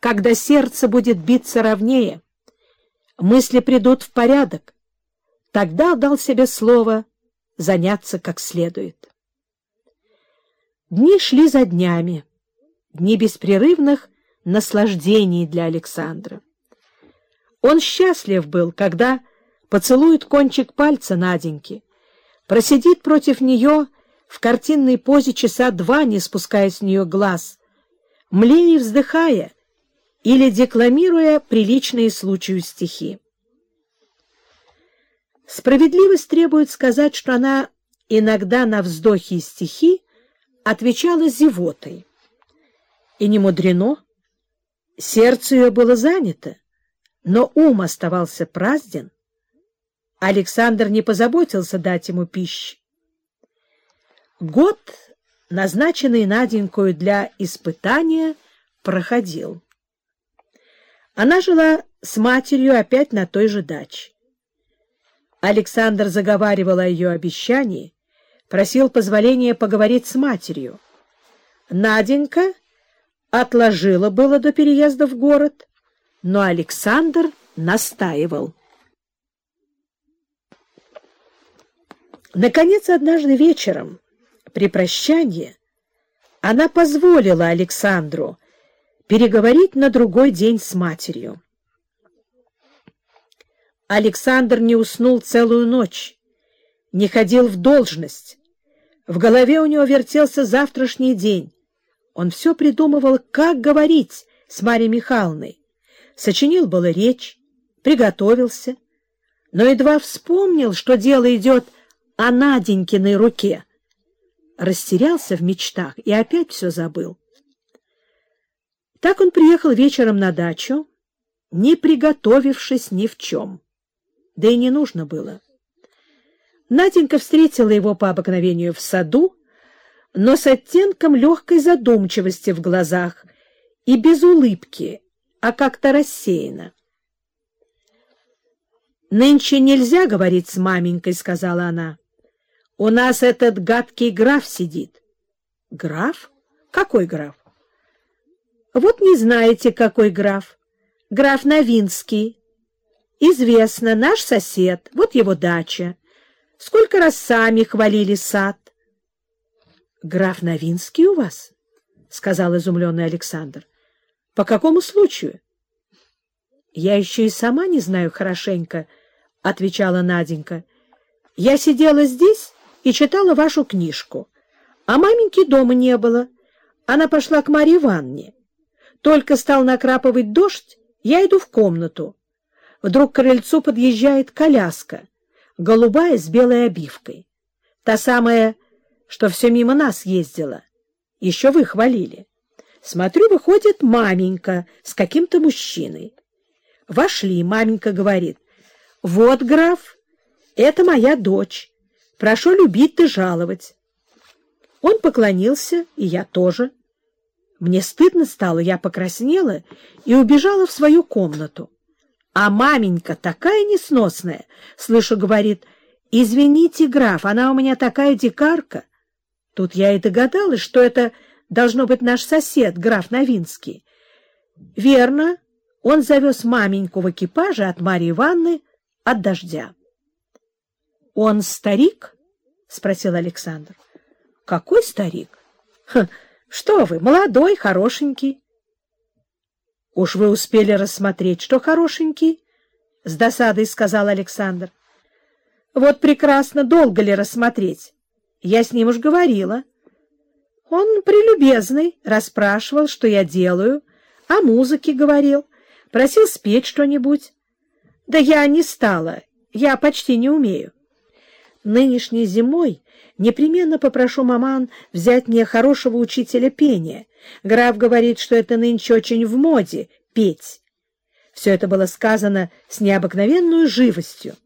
когда сердце будет биться ровнее, мысли придут в порядок, тогда дал себе слово заняться как следует. Дни шли за днями, дни беспрерывных наслаждений для Александра. Он счастлив был, когда поцелует кончик пальца Наденьки, просидит против нее в картинной позе часа два, не спуская с нее глаз, млея и вздыхая или декламируя приличные случаю стихи. Справедливость требует сказать, что она иногда на вздохи и стихи отвечала зевотой. И не мудрено. Сердце ее было занято, но ум оставался празден. Александр не позаботился дать ему пищи. Год, назначенный Наденькою для испытания, проходил. Она жила с матерью опять на той же даче. Александр заговаривал о ее обещании, просил позволения поговорить с матерью. Наденька отложила было до переезда в город, но Александр настаивал. Наконец, однажды вечером, при прощании, она позволила Александру переговорить на другой день с матерью. Александр не уснул целую ночь, не ходил в должность. В голове у него вертелся завтрашний день. Он все придумывал, как говорить с Марьей Михайловной. Сочинил было речь, приготовился, но едва вспомнил, что дело идет о Наденькиной руке. Растерялся в мечтах и опять все забыл. Так он приехал вечером на дачу, не приготовившись ни в чем да и не нужно было. Наденька встретила его по обыкновению в саду, но с оттенком легкой задумчивости в глазах и без улыбки, а как-то рассеяно. «Нынче нельзя говорить с маменькой», — сказала она. «У нас этот гадкий граф сидит». «Граф? Какой граф?» «Вот не знаете, какой граф. Граф Новинский, Известно, наш сосед, вот его дача. Сколько раз сами хвалили сад. — Граф Новинский у вас? — сказал изумленный Александр. — По какому случаю? — Я еще и сама не знаю хорошенько, — отвечала Наденька. — Я сидела здесь и читала вашу книжку, а маменьки дома не было. Она пошла к Марье Ивановне. Только стал накрапывать дождь, я иду в комнату. Вдруг к крыльцу подъезжает коляска, голубая с белой обивкой. Та самая, что все мимо нас ездила. Еще вы хвалили. Смотрю, выходит маменька с каким-то мужчиной. Вошли, маменька говорит, «Вот, граф, это моя дочь. Прошу любить и жаловать». Он поклонился, и я тоже. Мне стыдно стало, я покраснела и убежала в свою комнату. А маменька такая несносная, слышу, говорит, «Извините, граф, она у меня такая дикарка». Тут я и догадалась, что это должно быть наш сосед, граф Новинский. Верно, он завез маменьку в экипаже от Марьи Ивановны от дождя. — Он старик? — спросил Александр. — Какой старик? — Что вы, молодой, хорошенький. — Уж вы успели рассмотреть, что хорошенький, — с досадой сказал Александр. — Вот прекрасно, долго ли рассмотреть? Я с ним уж говорила. Он прелюбезный, расспрашивал, что я делаю, о музыке говорил, просил спеть что-нибудь. Да я не стала, я почти не умею. Нынешней зимой непременно попрошу маман взять мне хорошего учителя пения. Граф говорит, что это нынче очень в моде — петь. Все это было сказано с необыкновенной живостью.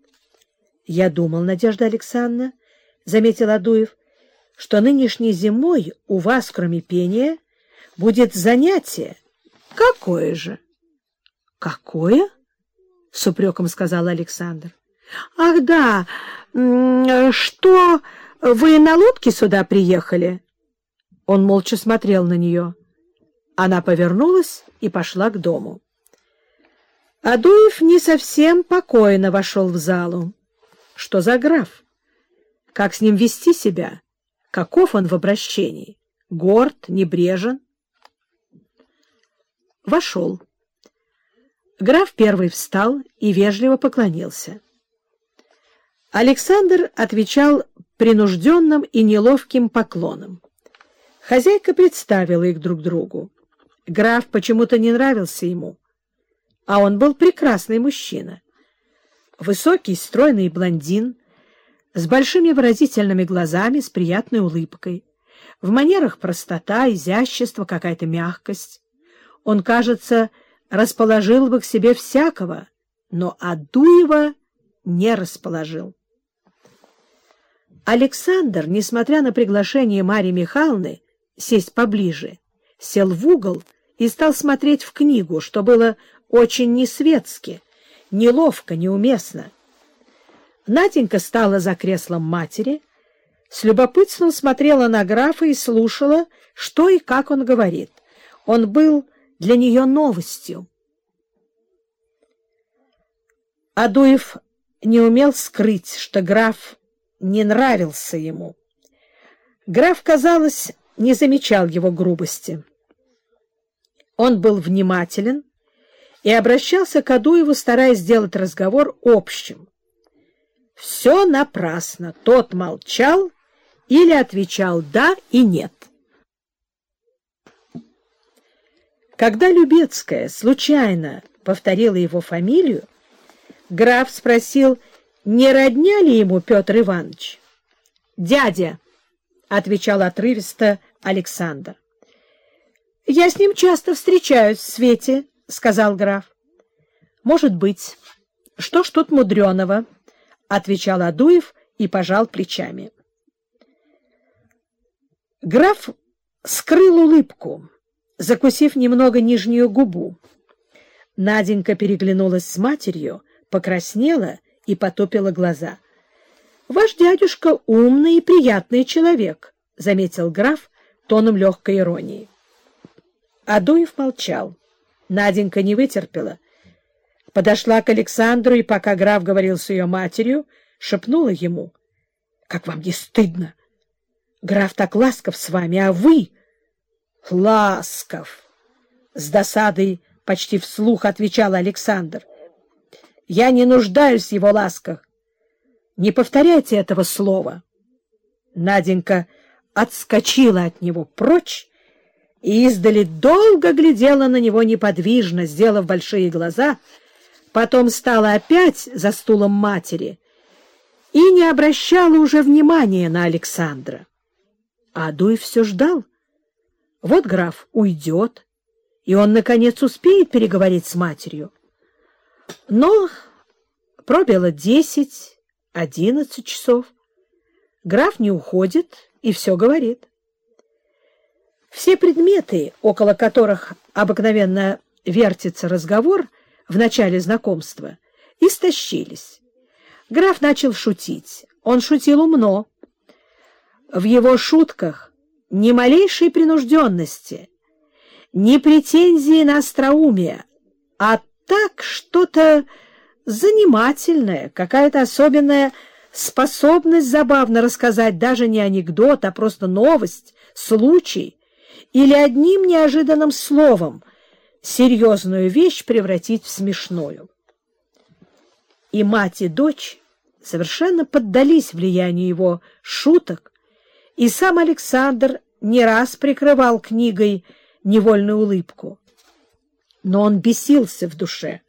— Я думал, Надежда Александровна, — заметил Адуев, — что нынешней зимой у вас, кроме пения, будет занятие. — Какое же? — Какое? — с упреком сказал Александр. — Ах, да, что вы на лодке сюда приехали? Он молча смотрел на нее. Она повернулась и пошла к дому. Адуев не совсем покойно вошел в залу. Что за граф? Как с ним вести себя? Каков он в обращении? Горд, небрежен? Вошел. Граф первый встал и вежливо поклонился. Александр отвечал принужденным и неловким поклоном. Хозяйка представила их друг другу. Граф почему-то не нравился ему, а он был прекрасный мужчина. Высокий, стройный блондин, с большими выразительными глазами, с приятной улыбкой. В манерах простота, изящество, какая-то мягкость. Он, кажется, расположил бы к себе всякого, но Адуева не расположил. Александр, несмотря на приглашение Марии Михайловны сесть поближе, сел в угол и стал смотреть в книгу, что было очень несветски, неловко, неуместно. Наденька стала за креслом матери, с любопытством смотрела на графа и слушала, что и как он говорит. Он был для нее новостью. Адуев не умел скрыть, что граф не нравился ему. Граф, казалось, не замечал его грубости. Он был внимателен и обращался к Адуеву, стараясь сделать разговор общим. Все напрасно. Тот молчал или отвечал «да» и «нет». Когда Любецкая случайно повторила его фамилию, граф спросил — не родня ли ему Петр Иванович? — Дядя, — отвечал отрывисто Александр. — Я с ним часто встречаюсь в свете, — сказал граф. — Может быть. Что ж тут мудреного? — отвечал Адуев и пожал плечами. Граф скрыл улыбку, закусив немного нижнюю губу. Наденька переглянулась с матерью, покраснела и потопила глаза. — Ваш дядюшка умный и приятный человек, — заметил граф тоном легкой иронии. Адуев молчал. Наденька не вытерпела. Подошла к Александру, и пока граф говорил с ее матерью, шепнула ему. — Как вам не стыдно? Граф так ласков с вами, а вы... — Ласков! — с досадой почти вслух отвечал Александр. Я не нуждаюсь в его ласках. Не повторяйте этого слова. Наденька отскочила от него прочь и издали долго глядела на него неподвижно, сделав большие глаза, потом стала опять за стулом матери и не обращала уже внимания на Александра. А Адуев все ждал. Вот граф уйдет, и он, наконец, успеет переговорить с матерью. Но пробило десять, одиннадцать часов. Граф не уходит и все говорит. Все предметы, около которых обыкновенно вертится разговор в начале знакомства, истощились. Граф начал шутить. Он шутил умно. В его шутках ни малейшей принужденности, ни претензии на остроумие, а так что-то занимательное, какая-то особенная способность забавно рассказать даже не анекдот, а просто новость, случай или одним неожиданным словом серьезную вещь превратить в смешную. И мать, и дочь совершенно поддались влиянию его шуток, и сам Александр не раз прикрывал книгой невольную улыбку но он бесился в душе.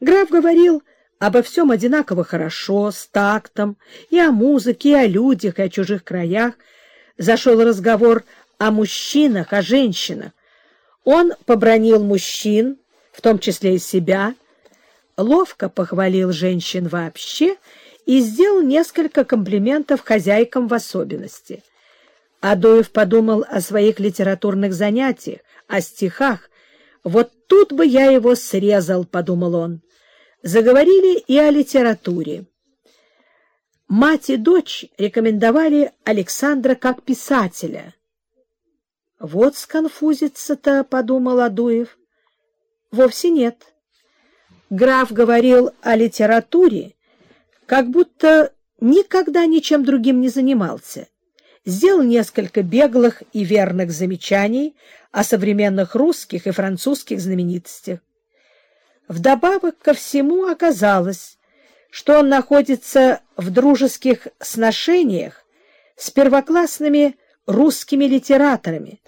Граф говорил обо всем одинаково хорошо, с тактом, и о музыке, и о людях, и о чужих краях. Зашел разговор о мужчинах, о женщинах. Он побронил мужчин, в том числе и себя, ловко похвалил женщин вообще и сделал несколько комплиментов хозяйкам в особенности. Адоев подумал о своих литературных занятиях, о стихах, «Вот тут бы я его срезал», — подумал он. Заговорили и о литературе. Мать и дочь рекомендовали Александра как писателя. «Вот сконфузится-то», — подумал Адуев. Вовсе нет. Граф говорил о литературе, как будто никогда ничем другим не занимался. Сделал несколько беглых и верных замечаний о современных русских и французских знаменитостях. Вдобавок ко всему оказалось, что он находится в дружеских сношениях с первоклассными русскими литераторами,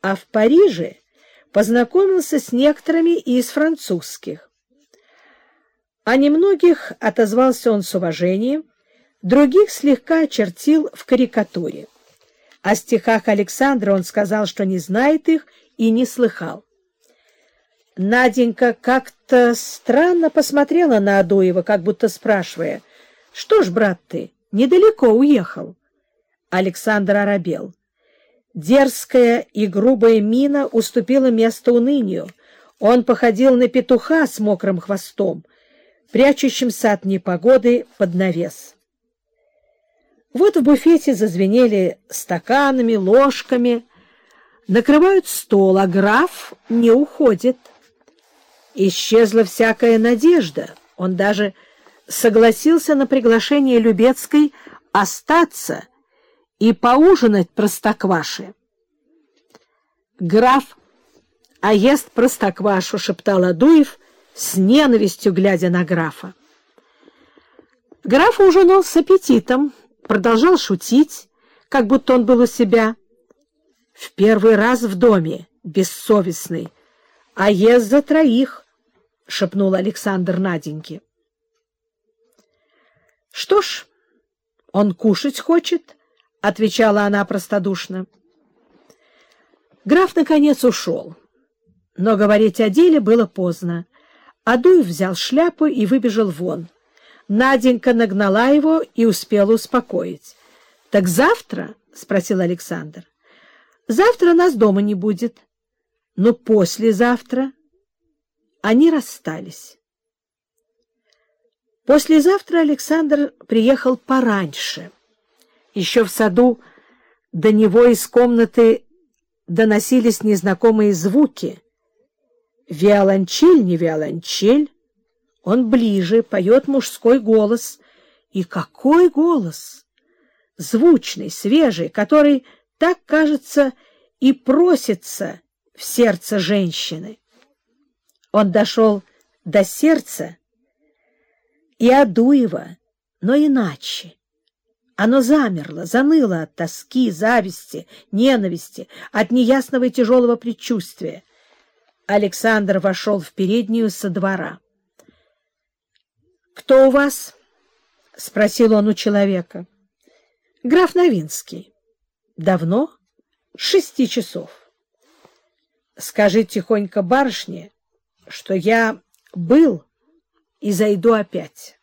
а в Париже познакомился с некоторыми из французских. О немногих отозвался он с уважением, других слегка очертил в карикатуре. О стихах Александра он сказал, что не знает их и не слыхал. Наденька как-то странно посмотрела на Адуева, как будто спрашивая, «Что ж, брат ты, недалеко уехал?» Александр оробел. Дерзкая и грубая мина уступила место унынию. Он походил на петуха с мокрым хвостом, прячущимся от непогоды под навес. Вот в буфете зазвенели стаканами, ложками, накрывают стол, а граф не уходит. Исчезла всякая надежда. Он даже согласился на приглашение Любецкой остаться — и поужинать простокваши. Граф, а ест простоквашу, — шептал Адуев, с ненавистью глядя на графа. Граф ужинал с аппетитом, продолжал шутить, как будто он был у себя. В первый раз в доме, бессовестный, а ест за троих, — шепнул Александр Наденьке. — Что ж, он кушать хочет, — отвечала она простодушно. Граф, наконец, ушел. Но говорить о деле было поздно. Адуев взял шляпу и выбежал вон. Наденька нагнала его и успела успокоить. — Так завтра? — спросил Александр. — Завтра нас дома не будет. Но послезавтра они расстались. Послезавтра Александр приехал пораньше — еще в саду до него из комнаты доносились незнакомые звуки. Виолончель, не виолончель. Он ближе, поет мужской голос. И какой голос! Звучный, свежий, который, так кажется, и просится в сердце женщины. Он дошел до сердца и Адуева, но иначе. Оно замерло, заныло от тоски, зависти, ненависти, от неясного и тяжелого предчувствия. Александр вошел в переднюю со двора. — Кто у вас? — спросил он у человека. — Граф Новинский. — Давно? — Шести часов. — Скажи тихонько барышне, что я был и зайду опять.